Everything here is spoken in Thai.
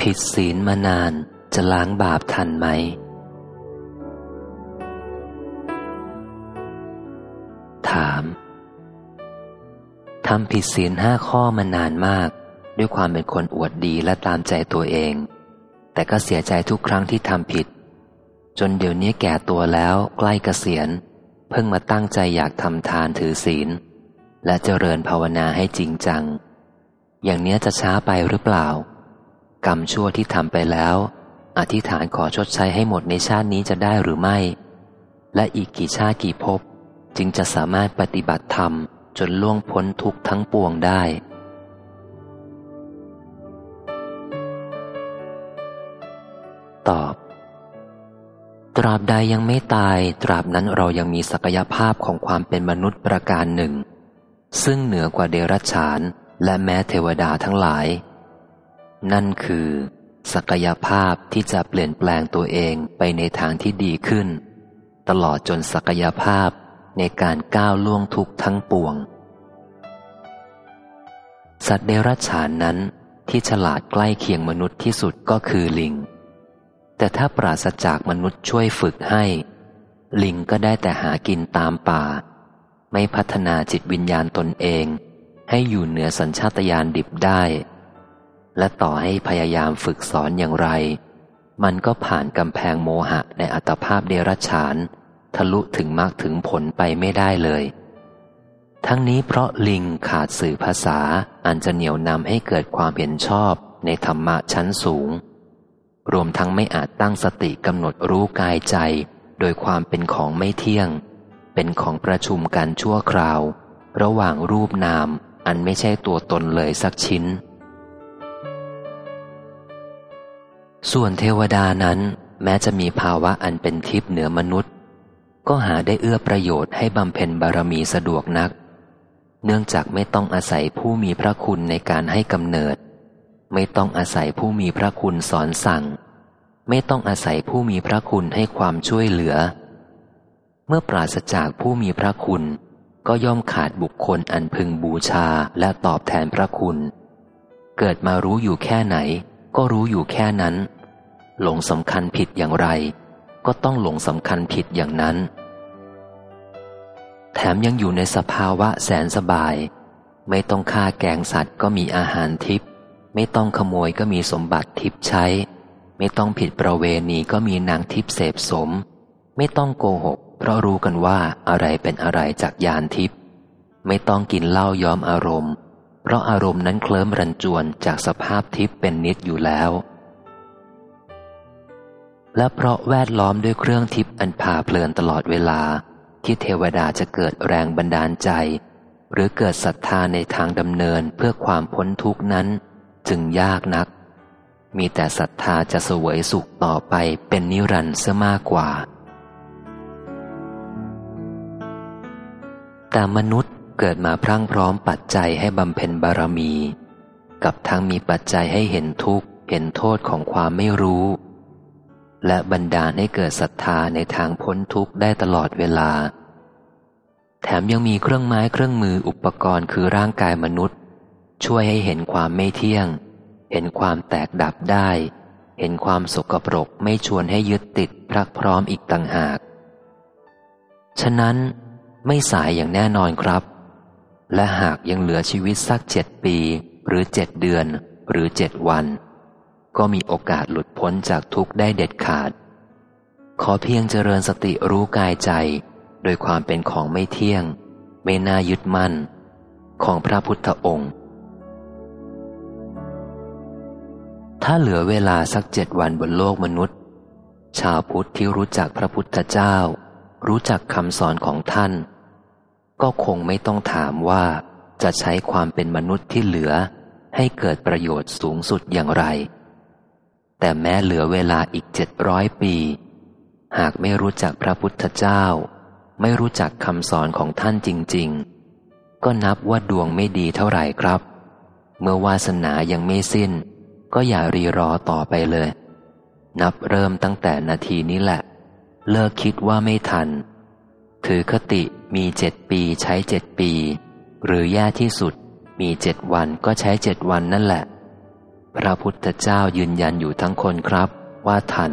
ผิดศีลมานานจะล้างบาปทันไหม ถามทำผิดศีลห้าข้อมานานมาก ด้วยความเป็นคนอวดดีและตามใจตัวเอง แต่ก็เสียใจทุกครั้งที่ทำผิด จนเดี๋ยวนี้แก่ตัวแล้วใกล้เกษียณ เพิ่งมาตั้งใจอยากทำทานถือศีล และเจริญภาวนาให้จริงจัง อย่างเนี้ยจะช้าไปหรือเปล่า กรรมชั่วที่ทำไปแล้ว อธิษฐานขอชดใช้ให้หมดในชาตินี้จะได้หรือไม่ และอีกกี่ชาติกี่ภพจึงจะสามารถปฏิบัติธรรมจนล่วงพ้นทุกทั้งปวงได้ ตอบ ตราบใดยังไม่ตาย ตราบนั้นเรายังมีศักยภาพของความเป็นมนุษย์ประการหนึ่ง ซึ่งเหนือกว่าเดรัจฉานและแม้เทวดาทั้งหลาย นั่นคือ ศักยภาพที่จะเปลี่ยนแปลงตัวเองไปในทางที่ดีขึ้น ตลอดจนศักยภาพในการก้าวล่วงทุกทั้งปวง สัตว์เดรัจฉานนั้นที่ฉลาดใกล้เคียงมนุษย์ที่สุดก็คือลิง แต่ถ้าปราศจากมนุษย์ช่วยฝึกให้ ลิงก็ได้แต่หากินตามป่า ไม่พัฒนาจิตวิญญาณตนเอง ให้อยู่เหนือสัญชาตญาณดิบได้ และต่อให้พยายามฝึกสอนอย่างไร มันก็ผ่านกำแพงโมหะในอัตภาพเดรัจฉาน ทะลุถึงมากถึงผลไปไม่ได้เลย ทั้งนี้เพราะลิงขาดสื่อภาษาอันจะเหนี่ยวนำให้เกิดความเห็นชอบในธรรมะชั้นสูง รวมทั้งไม่อาจตั้งสติกำหนดรู้กายใจ โดยความเป็นของไม่เที่ยง เป็นของประชุมกันชั่วคราว ระหว่างรูปนามอันไม่ใช่ตัวตนเลยสักชิ้น ส่วนเทวดานั้น แม้จะมีภาวะอันเป็นทิพย์เหนือมนุษย์ ก็หาได้เอื้อประโยชน์ให้บำเพ็ญบารมีสะดวกนัก เนื่องจากไม่ต้องอาศัยผู้มีพระคุณในการให้กำเนิด ไม่ต้องอาศัยผู้มีพระคุณสอนสั่ง ไม่ต้องอาศัยผู้มีพระคุณให้ความช่วยเหลือ เมื่อปราศจากผู้มีพระคุณ ก็ย่อมขาดบุคคลอันพึงบูชาและตอบแทนพระคุณ เกิดมารู้อยู่แค่ไหน ก็รู้อยู่แค่นั้น หลงสำคัญผิดอย่างไร ก็ต้องหลงสำคัญผิดอย่างนั้น แถมยังอยู่ในสภาวะแสนสบาย ไม่ต้องฆ่าแกงสัตว์ก็มีอาหารทิพย์ไม่ต้องขโมยก็มีสมบัติทิพย์ใช้ ไม่ต้องผิดประเวณีก็มีนางทิพย์เสพสม ไม่ต้องโกหก เพราะรู้กันว่าอะไรเป็นอะไรจากยานทิพย์ไม่ต้องกินเหล้าย้อมอารมณ์ เพราะอารมณ์นั้นเคลิ้มรันจวนจากสภาพทิพย์เป็นนิดอยู่แล้ว และเพราะแวดล้อมด้วยเครื่องทิพย์อันพาเพลินตลอดเวลา ที่เทวดาจะเกิดแรงบันดาลใจ หรือเกิดศรัทธาในทางดำเนินเพื่อความพ้นทุกนั้น จึงยากนัก มีแต่ศรัทธาจะเสวยสุขต่อไปเป็นนิรันดร์เสียมากกว่า แต่มนุษย์เกิดมาพรั่งพร้อมปัจจัยให้บำเพ็ญบารมี กับทั้งมีปัจจัยให้เห็นทุกข์ เห็นโทษของความไม่รู้ และบันดาลให้เกิดศรัทธาในทางพ้นทุกข์ได้ตลอดเวลา แถมยังมีเครื่องไม้เครื่องมืออุปกรณ์คือร่างกายมนุษย์ ช่วยให้เห็นความไม่เที่ยง เห็นความแตกดับได้ เห็นความสกปรกไม่ชวนให้ยึดติดพรักพร้อมอีกต่างหาก ฉะนั้น ไม่สายอย่างแน่นอนครับ และหากยังเหลือชีวิตสักเจ็ดปี หรือเจ็ดเดือน หรือเจ็ดวัน ก็มีโอกาสหลุดพ้นจากทุกข์ได้เด็ดขาด ขอเพียงเจริญสติรู้กายใจ โดยความเป็นของไม่เที่ยง ไม่น่ายึดมั่น ของพระพุทธองค์ ถ้าเหลือเวลาสักเจ็ดวันบนโลกมนุษย์ ชาวพุทธที่รู้จักพระพุทธเจ้า รู้จักคำสอนของท่าน ก็คงไม่ต้องถามว่าจะใช้ความเป็นมนุษย์ที่เหลือ ให้เกิดประโยชน์สูงสุดอย่างไร แต่แม้เหลือเวลาอีกเจ็ดร้อยปี หากไม่รู้จักพระพุทธเจ้า ไม่รู้จักคำสอนของท่านจริง ๆ ก็นับว่าดวงไม่ดีเท่าไหร่ครับ เมื่อวาสนายังไม่สิ้น ก็อย่ารีรอต่อไปเลย นับเริ่มตั้งแต่นาทีนี้แหละ เลิกคิดว่าไม่ทัน ถือคติมีเจ็ดปีใช้เจ็ดปี หรือแย่ที่สุดมีเจ็ดวันก็ใช้เจ็ดวันนั่นแหละ พระพุทธเจ้ายืนยันอยู่ทั้งคนครับว่าทัน